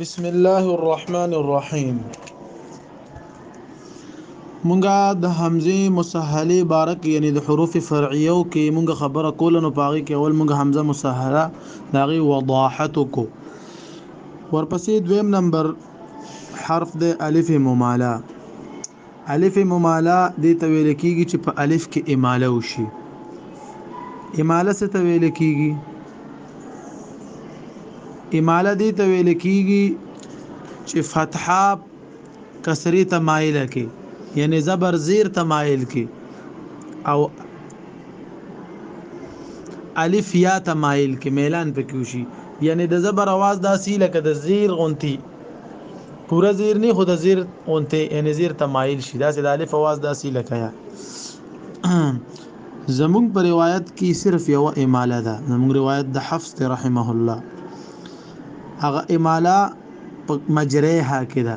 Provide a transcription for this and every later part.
بسم الله الرحمن الرحیم مونږه د حمزه مسهله بارک یعنی د حروف فرعیو کې مونږه خبره کول نو پاغي کې اول مونږه حمزه مسهله داغي وضاحت کو ورپسې دویم نمبر حرف د الف مماله الف مماله دې ته ویل کېږي چې په الف کې اماله وشي اماله څه ته ویل کېږي اماله دې ته ویل کېږي چې فتحه کسری ته مایل کې یعنی زبر زیر ته مایل کې او الف یا ته مایل کې میلان پکې وشي یعنی د زبر आवाज داسي لکه د زیر غونتی پورا زیر نه خود زیر اونته ان زیر تمایل شي دا سید الف आवाज داسې لکه یا زمون پر روایت کې صرف یو اماله ده زمون روایت د حفص رحمه الله هغه اماله په مجریها کې ده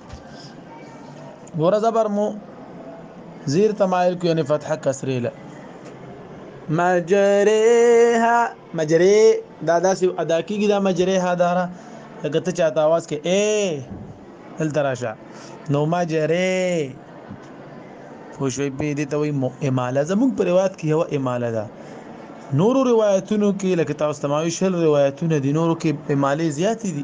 ګوره زبر مو زیر تمایل کو یعنی فتحه کسره له مجریها مجری دا داسې ادا کیږي دا مجریها دارا لکه ته چاته आवाज کې اے التراشه نو مجری خوشوي په دې ته وي اماله زموږ په روایت کې هو اماله ده نورو روایتونو کې لکه تاسو تماوي شل روایتونه دي نورو کې اماله زیاتې دي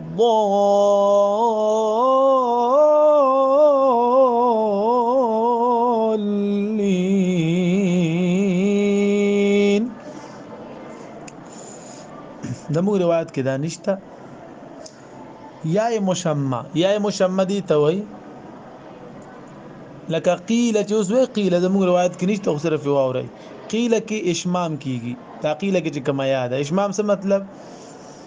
الضالين دمو روایت کې دا نشته یا مشمع یا مشمع دي ته وای لکه قیل چې اوس وی قیل زموږ روایت کې نشته خو صرف واوري قیل کې اشمام کیږي دا قیل کې چې کما یاد اشمام څه مطلب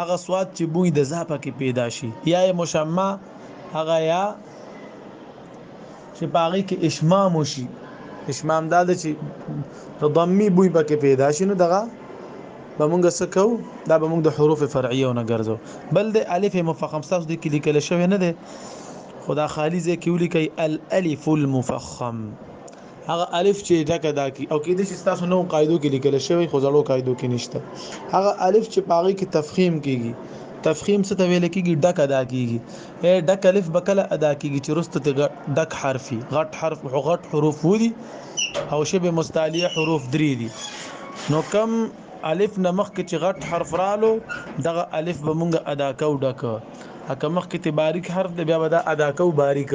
هغه سواد چې بوی د ځا پکې پیدا شي یا یې مشمع هغه یا چې پاغي کې اشمام وشي اشمام دا د چې تضمی بوی پکې پیدا شي نو دغه به موږ څه کو دا به موږ د حروف فرعیه نه ګرځو بل د الف مفخم تاسو د کلی کله شوی نه ده خدا خالی ځکه ولیکي الالف المفخم هغه الف چې ټکه دا کی او کېدې چې تاسو نو قاعدو کې لیکل شوی خو زړو قاعدو کې نشته هغه الف چې پاغي کې تفخیم کیږي تفخیم څه ته ویل کیږي ډک ادا کیږي اے ډک الف بکله ادا کیږي چې رسته ته ډک حرفي غټ حرف او غټ حروف ودی او شبه مستعلیه حروف درې دي نو کم الف نه مخکې چې غټ حرف رالو دغه الف به مونږه ادا کو ډک اکه مخکې ته باریک حرف دی بیا به دا ادا کو باریک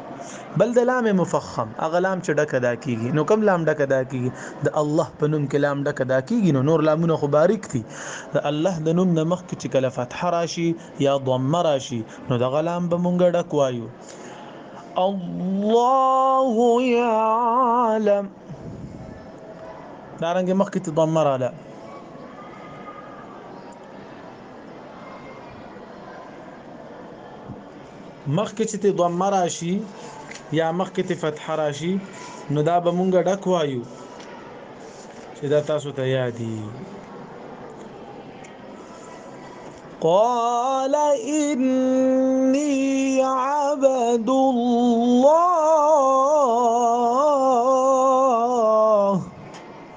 بل د لام مفخم هغه لام چې ډک ادا کیږي نو کوم لام ډک ادا کیږي د الله په نوم کې لام ډک ادا کیږي نو نور لامونه خو باریک دي د الله د نوم نه مخکې چې کله فتح راشي یا ضمه راشي نو د غلام به مونږ ډک وایو الله يعلم دارنګ مخکې ته ضمه رااله مخکې چې ته ضمه راشي یا مخکې ته فتح راشي نو دا به مونږ ډک وایو چې دا تاسو ته یادي قال إني عبد الله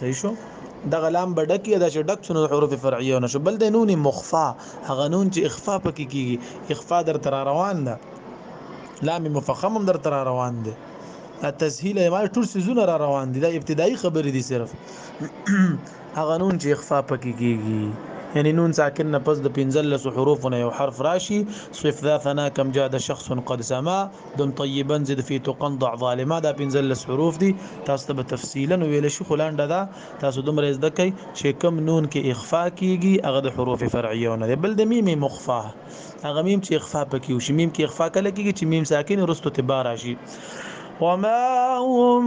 صحیح شو دغه لام به ډک یا د چې ډک شنو حروف فرعیه نه شو بل د نون مخفا هغه نون چې اخفا پکې کیږي اخفا در تر روان ده لام مفخم هم در تر روان ده تسهیل ما ټول سيزونه را روان دي دا ابتدایي خبرې دي صرف هغه نون چې اخفا پکې کیږي یعنی نون ساکن نه پس د 15 حروف نه یو حرف راشي صفذا ثنا کم جاء د شخص قد سما دن طيبا زد في تقن ضع ظالما دا پنځلس حروف دي تاسو ته به تفصیلا ویل شي خو لنډه ده تاسو دومره یې زده کړئ چې کوم نون کې اخفا کیږي هغه د حروف فرعیو نه دی بل د میم مخفا هغه میم چې اخفا پکې وشي میم کې اخفا کله کیږي چې میم ساکن وروسته تبا راشي وما هم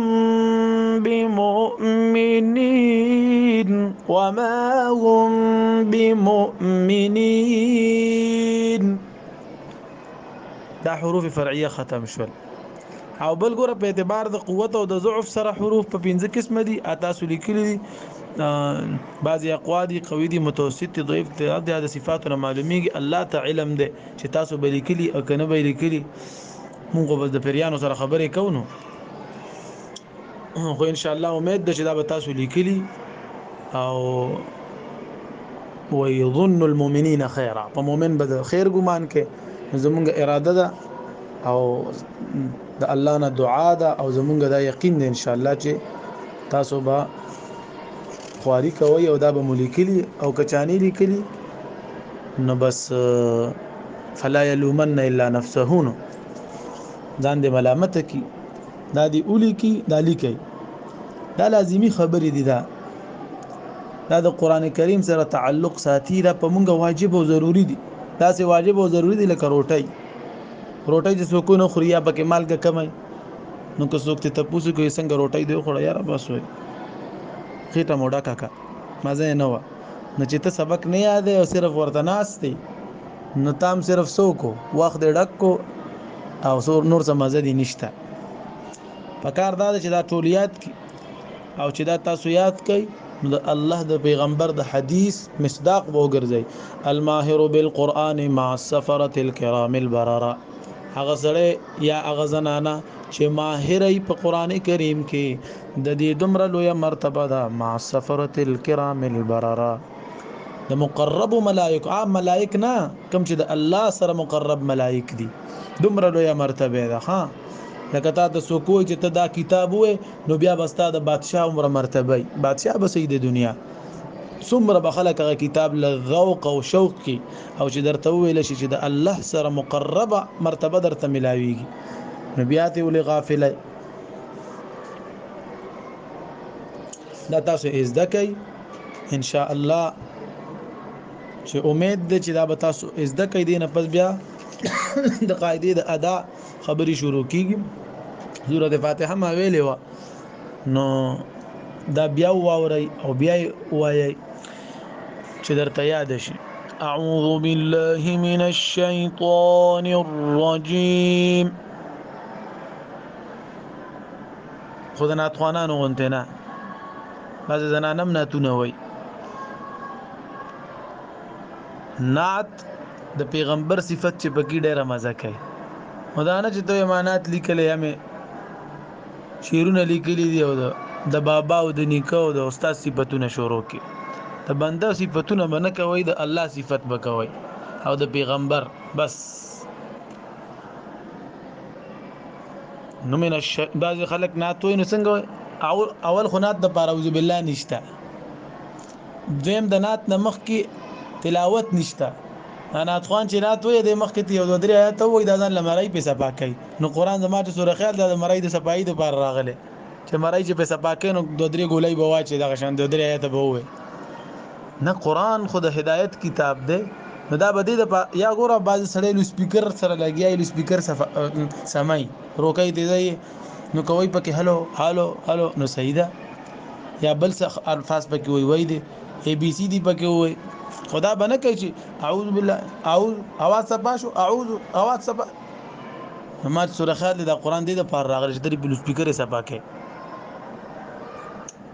بمؤمنين وما هم بمؤمنين دا حروف فرعیه ختم شول او بل ګوره په اعتبار د قوت او د ضعف سره حروف په پنځه قسم دي اته سلیکلي دي بعضی اقوا دي قوي دي متوسط دي ضعیف دي د صفاتو معلومیږي الله تعالی علم ده چې تاسو به لیکلي او کنه به لیکلي موږ به د پریانو سره خبرې کوو خو ان شاء الله امید ده چې دا به تاسو لیکلی او ويظن المؤمنين خيرا په مؤمن به خیر ګمان کې زمونږ اراده ده او د الله نه دعا ده او زمونږ دا یقین ده ان شاء الله چې تاسو به خواري کوي او دا به ملکلی او کچانی لیکلی نو بس فلا یلومن الا نفسه نو ځان دې ملامت کی دا دی اولی کی دا لیکي دا لازمی خبرې دي دا دا د قران کریم سره تعلق ساتي دا په مونږه واجب او ضروری دي دا سه واجب او ضروری دي لکه روټي روټي چې څوک نه خوري یا پکې مالګه کمای نو که څوک ته تاسو کوی څنګه روټي دی خو یار بس وي خېټه موډه کاکا مزه نه و نو چې ته سبق نه یاد او صرف ورته ناشته نو تام صرف سو کو وخت دې ډک کو او سور نور څه مزه دي نشته پکار دا چې دا ټول یاد کی او چې دا تاسو یاد کړئ نو د الله د پیغمبر د حدیث مصداق به وګرځي الماهر بالقران مع السفره الكرام البرره هغه سره یا هغه زنانا چې ماهر ای په قران کریم کې د دې دومره لوی مرتبه ده مع السفره الكرام البرره د مقرب ملائک عام ملائک نه کم چې د الله سره مقرب ملائک دي دومره لوی مرتبه ده ها لکه تا ته سو کوی چې ته دا کتاب وې نو بیا بستا د بادشاه عمر مرتبه بادشاه به سید دنیا څومره به خلک هغه کتاب له ذوق او شوق کې او چې درته ویل شي چې د الله سره مقربه مرتبه درته ملاويږي نو بیا ته ولې غافلای دا تاسو از دکای ان شاء الله چې امید ده چې دا به تاسو زده کوي دي نه پس بیا د قاعده د ادا خبري شروع کیږي سورته فاتحه ما ویلې و نو دا بیا واوري او بیا وایي چې درته یاد شي اعوذ بالله من الشیطان الرجیم خو د ناتخوانانو غونته نه بعضې زنانم ناتونه وایي نعت د پیغمبر صفت چې پکې ډېره مزه کوي مدانه چې ته امانات لیکلې همې شیرونه لیکلې دي او د بابا او د نیکه او د استاد صفاتونه شروع کی د بنده صفاتونه باندې کوي د الله صفت بکوي او د پیغمبر بس نو من الش بعض خلک ناتوي نو څنګه او اول خو نات د پاروز بالله نشته دویم د نات نه مخ کې تلاوت نشته انا اتخوان چې رات وې د مخکې ته یو دوه درې آیات وې دا ځان لمړی په صفا کوي نو قران زما ته سوره خیال دا د مړی د صفای د پر راغله چې مړی چې په صفا کوي نو دوه درې ګولای بوا چې دا شان دوه درې آیات به وې نه قران خو د هدایت کتاب دی نو دا به دې د یا ګوره باز سړی لو سپیکر سره لګیا لو سپیکر سمای روکای دی دی نو کوي پکې هلو هلو هلو نو صحیح ده یا بل څه الفاظ پکې وای وای دی ای بی سی دی پکې وای خدا بنه کوي چې اعوذ بالله اعوذ اواز صفاشو اعوذ اواز صفا ما سره خیال د قران دې د پار راغلی چې د بل سپیکر صفا کې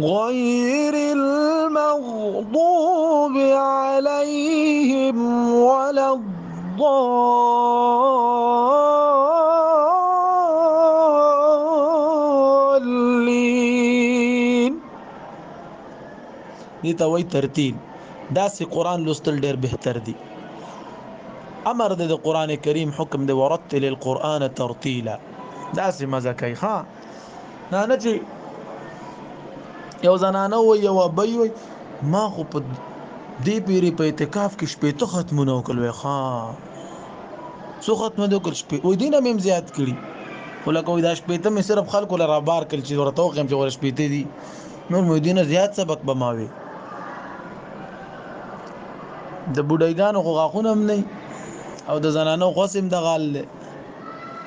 غير المغضوب عليهم ولا الضالين دي ته وای ترتیب داسې قران لوستل ډېر بهتر دي امر د قران کریم حکم دی ورتل القرآن ترتیلا داسې مزه کوي ها دا نه چې یو زنانه و یو ابي وي ما خو په دې پیری په اعتکاف کې شپې ته ختمونه وکړل ښا څو ختمه دې وکړل شپې وې دینه مم زیات کړي ولکه وې دا شپې ته مې صرف خلکو لپاره بار کړل چې ورته وخم چې ور شپې ته دي نور مې دینه زیات سبق بماوي د بډایګانو خو غاخونه هم نه او د زنانو غوسم د غال له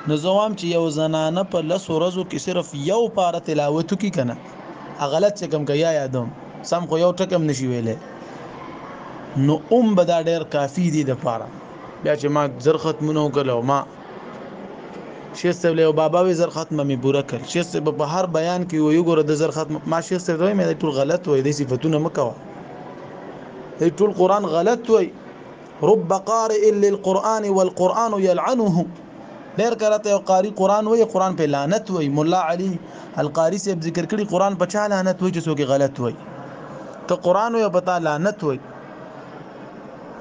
نو زه وام چې یو زنانه په لس ورځو کې صرف یو پاره تلاوت کی کنه غلط څه کم کیا یادوم سم خو یو ټکم نشي ویلې نو اوم به دا ډیر کافی دی د پاره بیا چې ما زر ختمونه وکړو ما شیخ صاحب له بابا وی زر ختمه می پوره کړ شیخ صاحب په هر بیان کې وی ګوره د زر ختمه ما شیخ صاحب وی مې ټول غلط وای د صفاتونه مکوه ای ټول قران غلط وای رب قارئ للقرآن والقرآن يلعنه ډیر کله ته قاری قرآن وای قرآن په لعنت وای مولا علي القاری صاحب ذکر کړي قرآن په چا لعنت وای چې څوک غلط وای ته قرآن وای په تا لعنت وای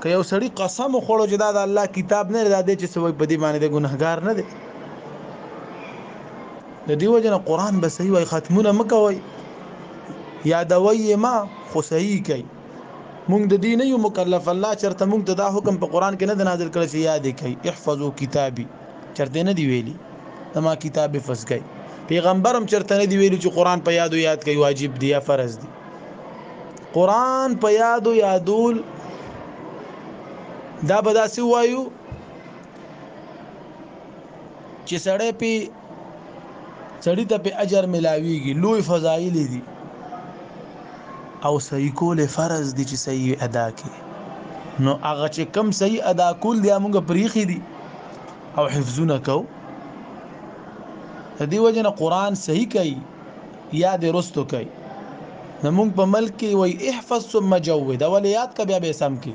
که یو سړی قسم خوړو چې دا د الله کتاب نه دا دی چې سوي په دې باندې د ګناهګار نه دی د دې وجه نه قران به صحیح وای ختمونه مکوي یادوي ما خو صحیح کوي مونږ د دې نه یو مکلف الله چرته مونږ ته دا حکم په قران کې نه د نازل کړی چې یاد کړئ احفظو کتابي چرته نه دی ویلي زما کتاب حفظ کړئ پیغمبرم چرته نه دی ویلي چې قران په یادو یاد کړئ واجب دی یا فرض دی قران په یادو یادول دا به داسې وایو چې سړی په سړی ته په اجر ملاویږي لوی فضایل دي او صحیح کول فرض دي چې صحیح ادا کړي نو هغه چې کم صحیح ادا کول دي موږ پریخي دي او حفظونه کو د دې وجه نه قران صحیح کوي یا د رستو کوي نو موږ په ملک کې وای احفظ ثم جود اول یاد کا بیا به سم کې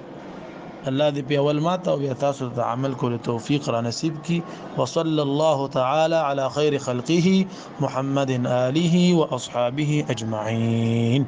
الله دې په اول ماته او بیا تاسو ته عمل کولو توفیق را نصیب کړي وصلی الله تعالی علی خیر خلقه محمد آله و اصحابه اجمعین